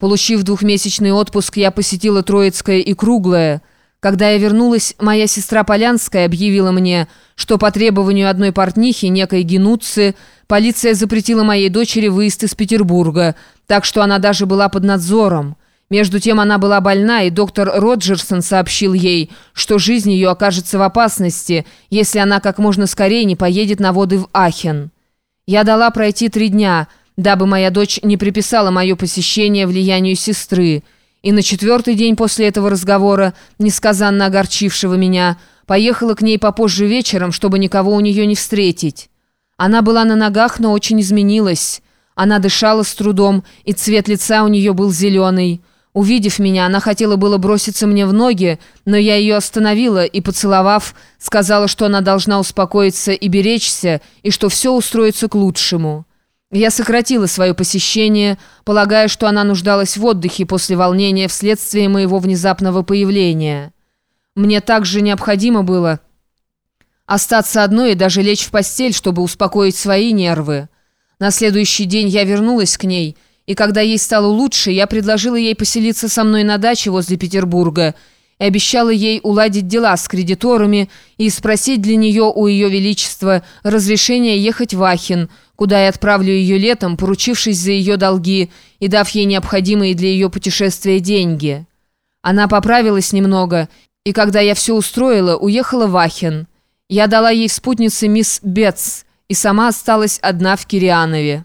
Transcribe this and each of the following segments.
Получив двухмесячный отпуск, я посетила Троицкое и Круглое. Когда я вернулась, моя сестра Полянская объявила мне, что по требованию одной портнихи, некой Генуцци, полиция запретила моей дочери выезд из Петербурга, так что она даже была под надзором. Между тем она была больна, и доктор Роджерсон сообщил ей, что жизнь ее окажется в опасности, если она как можно скорее не поедет на воды в Ахен. Я дала пройти три дня – дабы моя дочь не приписала мое посещение влиянию сестры, и на четвертый день после этого разговора, несказанно огорчившего меня, поехала к ней попозже вечером, чтобы никого у нее не встретить. Она была на ногах, но очень изменилась. Она дышала с трудом, и цвет лица у нее был зеленый. Увидев меня, она хотела было броситься мне в ноги, но я ее остановила и, поцеловав, сказала, что она должна успокоиться и беречься, и что все устроится к лучшему. Я сократила свое посещение, полагая, что она нуждалась в отдыхе после волнения вследствие моего внезапного появления. Мне также необходимо было остаться одной и даже лечь в постель, чтобы успокоить свои нервы. На следующий день я вернулась к ней, и когда ей стало лучше, я предложила ей поселиться со мной на даче возле Петербурга и обещала ей уладить дела с кредиторами и спросить для нее у Ее Величества разрешения ехать в Ахен, куда я отправлю ее летом, поручившись за ее долги и дав ей необходимые для ее путешествия деньги. Она поправилась немного, и когда я все устроила, уехала в Ахен. Я дала ей в спутнице мисс Бетс и сама осталась одна в Кирианове.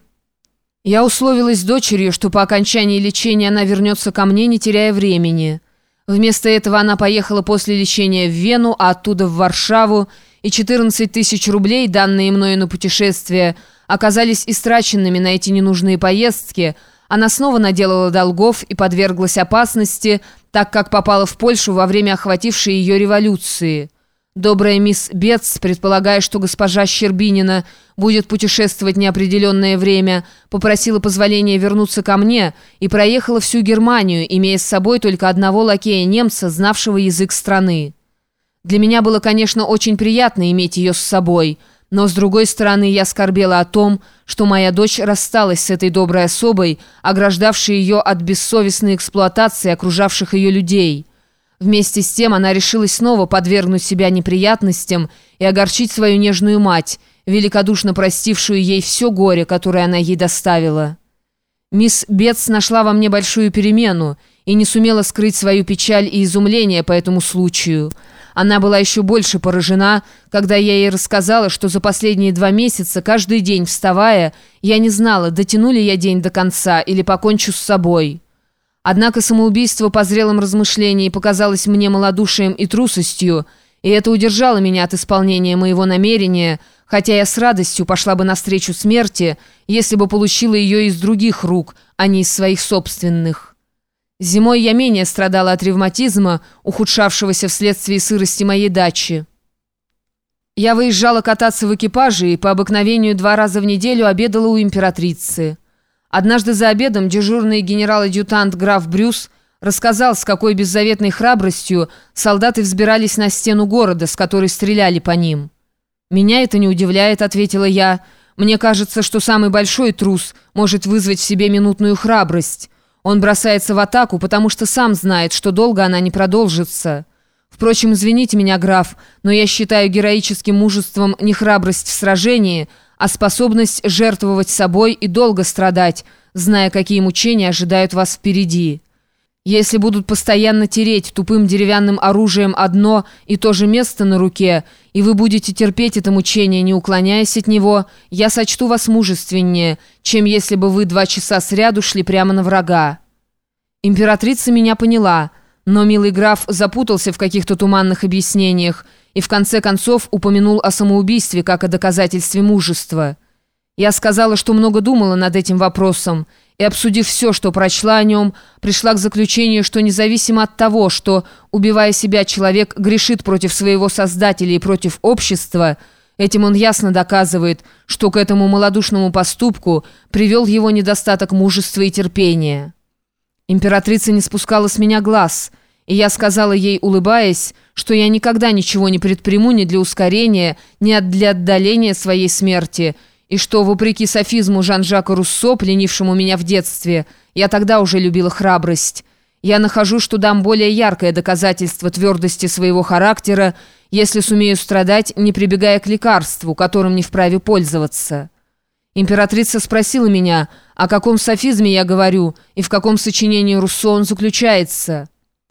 Я условилась с дочерью, что по окончании лечения она вернется ко мне, не теряя времени. Вместо этого она поехала после лечения в Вену, а оттуда в Варшаву, и 14 тысяч рублей, данные мною на путешествие, оказались истраченными на эти ненужные поездки, она снова наделала долгов и подверглась опасности, так как попала в Польшу во время охватившей ее революции. Добрая мисс Бетс, предполагая, что госпожа Щербинина будет путешествовать неопределенное время, попросила позволения вернуться ко мне и проехала всю Германию, имея с собой только одного лакея-немца, знавшего язык страны. Для меня было, конечно, очень приятно иметь ее с собой, но, с другой стороны, я скорбела о том, что моя дочь рассталась с этой доброй особой, ограждавшей ее от бессовестной эксплуатации окружавших ее людей». Вместе с тем она решилась снова подвергнуть себя неприятностям и огорчить свою нежную мать, великодушно простившую ей все горе, которое она ей доставила. Мисс Бетс нашла во мне большую перемену и не сумела скрыть свою печаль и изумление по этому случаю. Она была еще больше поражена, когда я ей рассказала, что за последние два месяца, каждый день вставая, я не знала, дотяну ли я день до конца или покончу с собой». Однако самоубийство по зрелым размышлениям показалось мне малодушием и трусостью, и это удержало меня от исполнения моего намерения, хотя я с радостью пошла бы навстречу смерти, если бы получила ее из других рук, а не из своих собственных. Зимой я менее страдала от ревматизма, ухудшавшегося вследствие сырости моей дачи. Я выезжала кататься в экипаже и по обыкновению два раза в неделю обедала у императрицы. Однажды за обедом дежурный генерал-адъютант граф Брюс рассказал, с какой беззаветной храбростью солдаты взбирались на стену города, с которой стреляли по ним. «Меня это не удивляет», — ответила я. «Мне кажется, что самый большой трус может вызвать в себе минутную храбрость. Он бросается в атаку, потому что сам знает, что долго она не продолжится». Впрочем, извините меня, граф, но я считаю героическим мужеством не храбрость в сражении, а способность жертвовать собой и долго страдать, зная, какие мучения ожидают вас впереди. Если будут постоянно тереть тупым деревянным оружием одно и то же место на руке, и вы будете терпеть это мучение, не уклоняясь от него, я сочту вас мужественнее, чем если бы вы два часа сряду шли прямо на врага. Императрица меня поняла, но милый граф запутался в каких-то туманных объяснениях, и в конце концов упомянул о самоубийстве как о доказательстве мужества. Я сказала, что много думала над этим вопросом, и, обсудив все, что прочла о нем, пришла к заключению, что независимо от того, что, убивая себя, человек грешит против своего Создателя и против общества, этим он ясно доказывает, что к этому малодушному поступку привел его недостаток мужества и терпения. Императрица не спускала с меня глаз – и я сказала ей, улыбаясь, что я никогда ничего не предприму ни для ускорения, ни для отдаления своей смерти, и что, вопреки софизму Жан-Жака Руссо, пленившему меня в детстве, я тогда уже любила храбрость. Я нахожу, что дам более яркое доказательство твердости своего характера, если сумею страдать, не прибегая к лекарству, которым не вправе пользоваться. Императрица спросила меня, о каком софизме я говорю и в каком сочинении Руссо он заключается».